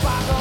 Chicago.